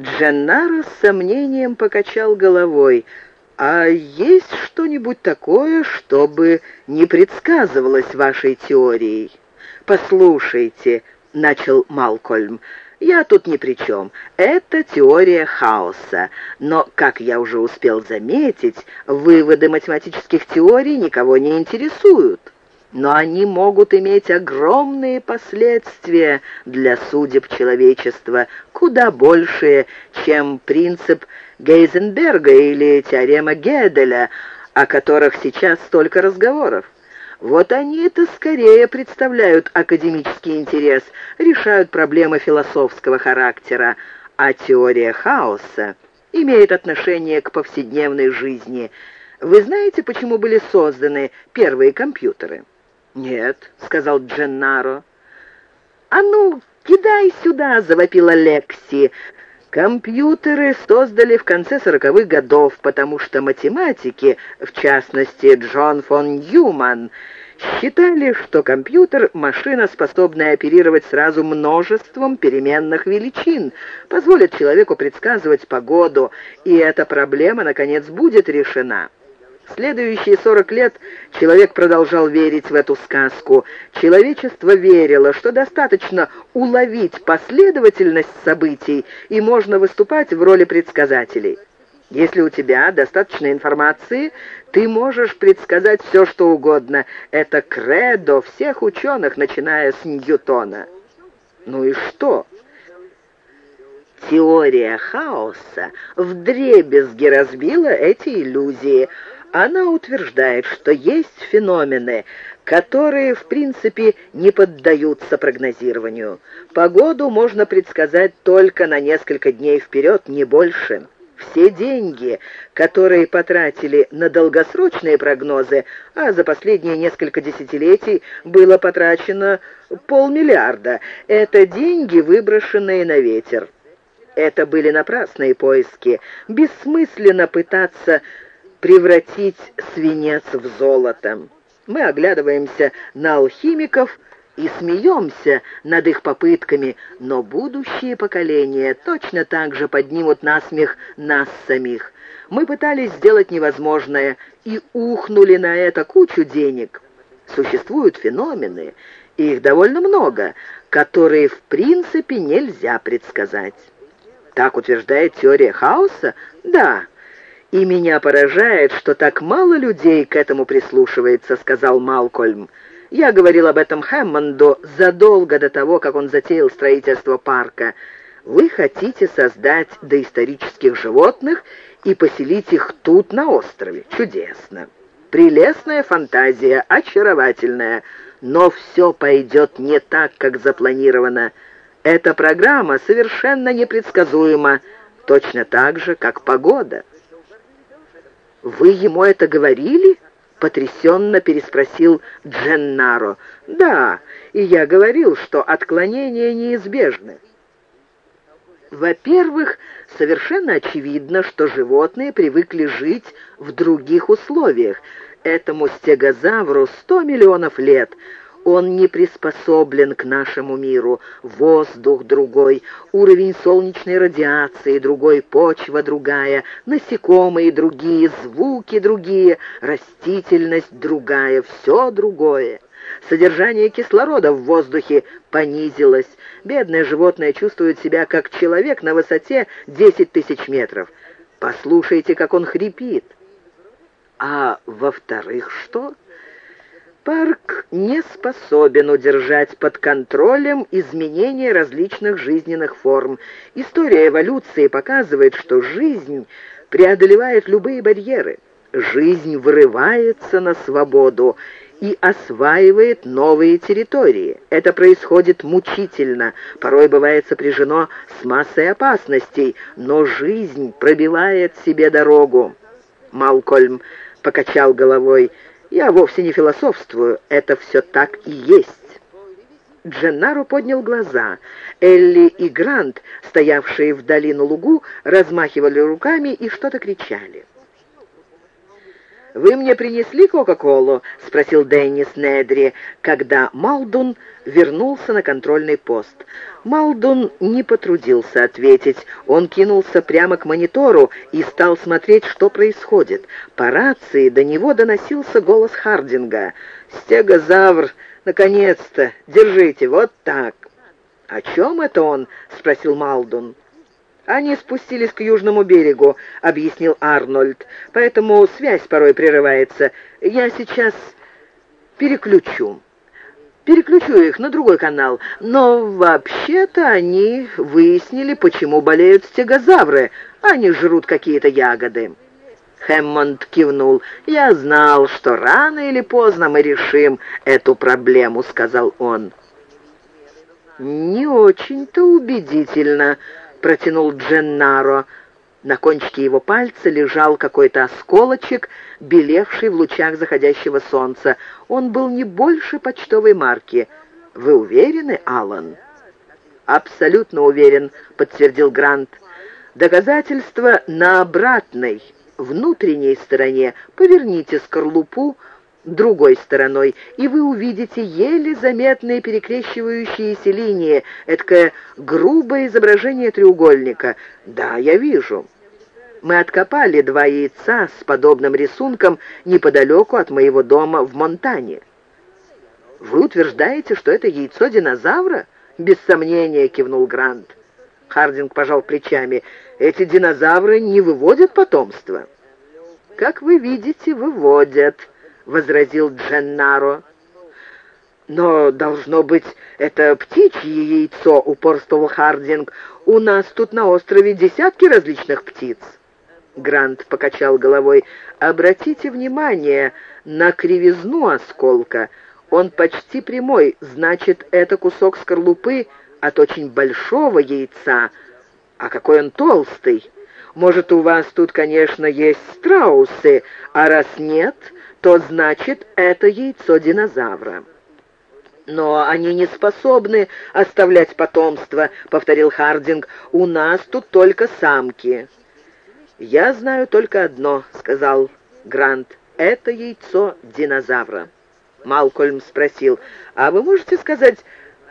Дженнаро с сомнением покачал головой. «А есть что-нибудь такое, чтобы не предсказывалось вашей теорией?» «Послушайте», — начал Малкольм, — «я тут ни при чем. Это теория хаоса. Но, как я уже успел заметить, выводы математических теорий никого не интересуют» но они могут иметь огромные последствия для судеб человечества, куда большие, чем принцип Гейзенберга или теорема Геделя, о которых сейчас столько разговоров. Вот они это скорее представляют академический интерес, решают проблемы философского характера, а теория хаоса имеет отношение к повседневной жизни. Вы знаете, почему были созданы первые компьютеры? «Нет», — сказал Дженнаро. «А ну, кидай сюда!» — завопила Лекси. Компьютеры создали в конце сороковых годов, потому что математики, в частности Джон фон Ньюман, считали, что компьютер — машина, способная оперировать сразу множеством переменных величин, позволит человеку предсказывать погоду, и эта проблема, наконец, будет решена. Следующие сорок лет человек продолжал верить в эту сказку. Человечество верило, что достаточно уловить последовательность событий, и можно выступать в роли предсказателей. Если у тебя достаточно информации, ты можешь предсказать все, что угодно. Это кредо всех ученых, начиная с Ньютона. Ну и что? Теория хаоса вдребезги разбила эти иллюзии – она утверждает, что есть феномены, которые, в принципе, не поддаются прогнозированию. Погоду можно предсказать только на несколько дней вперед, не больше. Все деньги, которые потратили на долгосрочные прогнозы, а за последние несколько десятилетий было потрачено полмиллиарда, это деньги, выброшенные на ветер. Это были напрасные поиски. Бессмысленно пытаться превратить свинец в золото. Мы оглядываемся на алхимиков и смеемся над их попытками, но будущие поколения точно так же поднимут на смех нас самих. Мы пытались сделать невозможное и ухнули на это кучу денег. Существуют феномены, их довольно много, которые в принципе нельзя предсказать. Так утверждает теория хаоса? Да, «И меня поражает, что так мало людей к этому прислушивается», — сказал Малкольм. «Я говорил об этом Хэммонду задолго до того, как он затеял строительство парка. Вы хотите создать доисторических животных и поселить их тут, на острове. Чудесно. Прелестная фантазия, очаровательная. Но все пойдет не так, как запланировано. Эта программа совершенно непредсказуема, точно так же, как погода». «Вы ему это говорили?» — потрясенно переспросил Дженнаро. «Да, и я говорил, что отклонения неизбежны». Во-первых, совершенно очевидно, что животные привыкли жить в других условиях. Этому стегозавру сто миллионов лет, он не приспособлен к нашему миру. Воздух другой, уровень солнечной радиации другой, почва другая, насекомые другие, звуки другие, растительность другая, все другое. Содержание кислорода в воздухе понизилось. Бедное животное чувствует себя как человек на высоте 10 тысяч метров. Послушайте, как он хрипит. А во-вторых, что? Парк не способен удержать под контролем изменения различных жизненных форм. История эволюции показывает, что жизнь преодолевает любые барьеры. Жизнь вырывается на свободу и осваивает новые территории. Это происходит мучительно, порой бывает сопряжено с массой опасностей, но жизнь пробивает себе дорогу. Малкольм покачал головой. Я вовсе не философствую, это все так и есть. Дженнаро поднял глаза. Элли и Грант, стоявшие вдали на лугу, размахивали руками и что-то кричали. «Вы мне принесли Кока-Колу?» — спросил Деннис Недри, когда Малдун вернулся на контрольный пост. Малдун не потрудился ответить. Он кинулся прямо к монитору и стал смотреть, что происходит. По рации до него доносился голос Хардинга. «Стегозавр, наконец-то! Держите, вот так!» «О чем это он?» — спросил Малдун. «Они спустились к южному берегу», — объяснил Арнольд. «Поэтому связь порой прерывается. Я сейчас переключу. Переключу их на другой канал. Но вообще-то они выяснили, почему болеют стегозавры. Они жрут какие-то ягоды». Хэммонд кивнул. «Я знал, что рано или поздно мы решим эту проблему», — сказал он. «Не очень-то убедительно», протянул Дженнаро. На кончике его пальца лежал какой-то осколочек, белевший в лучах заходящего солнца. Он был не больше почтовой марки. «Вы уверены, Аллан?» «Абсолютно уверен», — подтвердил Грант. «Доказательство на обратной, внутренней стороне. Поверните скорлупу другой стороной, и вы увидите еле заметные перекрещивающиеся линии, эткое грубое изображение треугольника. Да, я вижу. Мы откопали два яйца с подобным рисунком неподалеку от моего дома в Монтане. Вы утверждаете, что это яйцо динозавра? Без сомнения, кивнул Грант. Хардинг пожал плечами. Эти динозавры не выводят потомство. Как вы видите, выводят, возразил Дженнаро. «Но, должно быть, это птичье яйцо», — упорствовал Хардинг. «У нас тут на острове десятки различных птиц». Грант покачал головой. «Обратите внимание на кривизну осколка. Он почти прямой, значит, это кусок скорлупы от очень большого яйца. А какой он толстый! Может, у вас тут, конечно, есть страусы, а раз нет, то значит, это яйцо динозавра. «Но они не способны оставлять потомство», — повторил Хардинг. «У нас тут только самки». «Я знаю только одно», — сказал Грант. «Это яйцо динозавра». Малкольм спросил, «А вы можете сказать,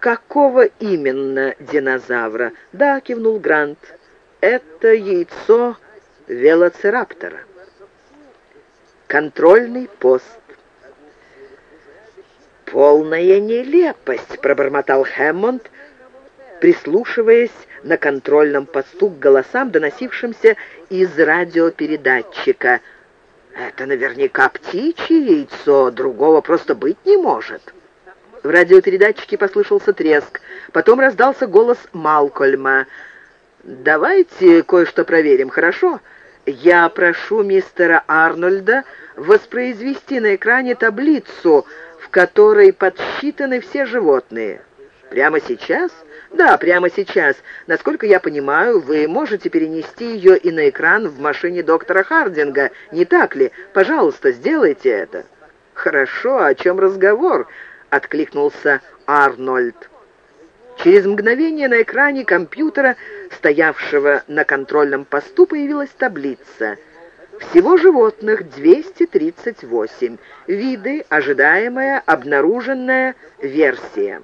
какого именно динозавра?» «Да», — кивнул Грант, — «это яйцо велоцираптора». Контрольный пост. «Полная нелепость», — пробормотал Хэммонд, прислушиваясь на контрольном посту к голосам, доносившимся из радиопередатчика. «Это наверняка птичье яйцо, другого просто быть не может». В радиопередатчике послышался треск. Потом раздался голос Малкольма. «Давайте кое-что проверим, хорошо? Я прошу мистера Арнольда воспроизвести на экране таблицу, в которой подсчитаны все животные. Прямо сейчас? Да, прямо сейчас. Насколько я понимаю, вы можете перенести ее и на экран в машине доктора Хардинга, не так ли? Пожалуйста, сделайте это. Хорошо, о чем разговор? Откликнулся Арнольд. Через мгновение на экране компьютера, стоявшего на контрольном посту, появилась таблица – всего животных 238. Виды, ожидаемая, обнаруженная версия.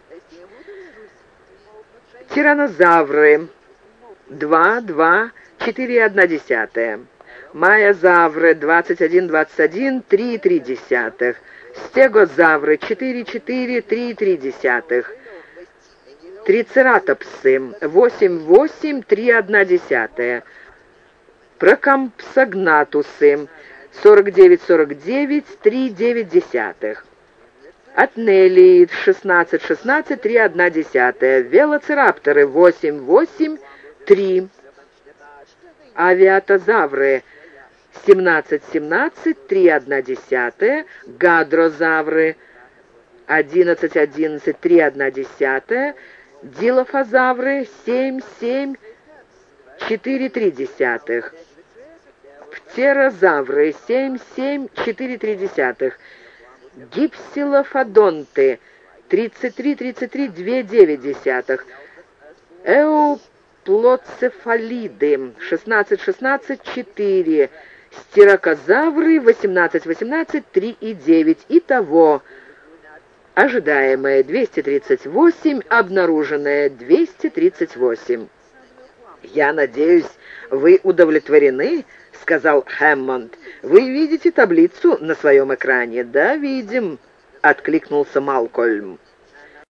Тиранозавры 2, 2, 4, 1 десятая. Майозавры 21, 21, 3, 3 десятых. Стегозавры 4, 4, 3, 3 десятых. Трицератопсы 8, 8, 3, 1 десятая прокампсогнатусы 49-49, 3,9 десятых. Атнелии 16-16, 3,1 десятая. Велоцирапторы 8-8, 3. Авиатозавры 17-17, 3,1 десятая. Гадрозавры 11-11, 3,1 десятая. Дилофазавры 7-7, 4,3 десятых. Птерозавры 7,7,4,3, гипсилофодонты 33,33,2,9, эуплоцефалиды 16,16,4, стирокозавры 18-18, 3 и 9. Итого ожидаемое 238, обнаруженное 238. «Я надеюсь, вы удовлетворены?» — сказал Хэммонд. «Вы видите таблицу на своем экране?» «Да, видим», — откликнулся Малкольм.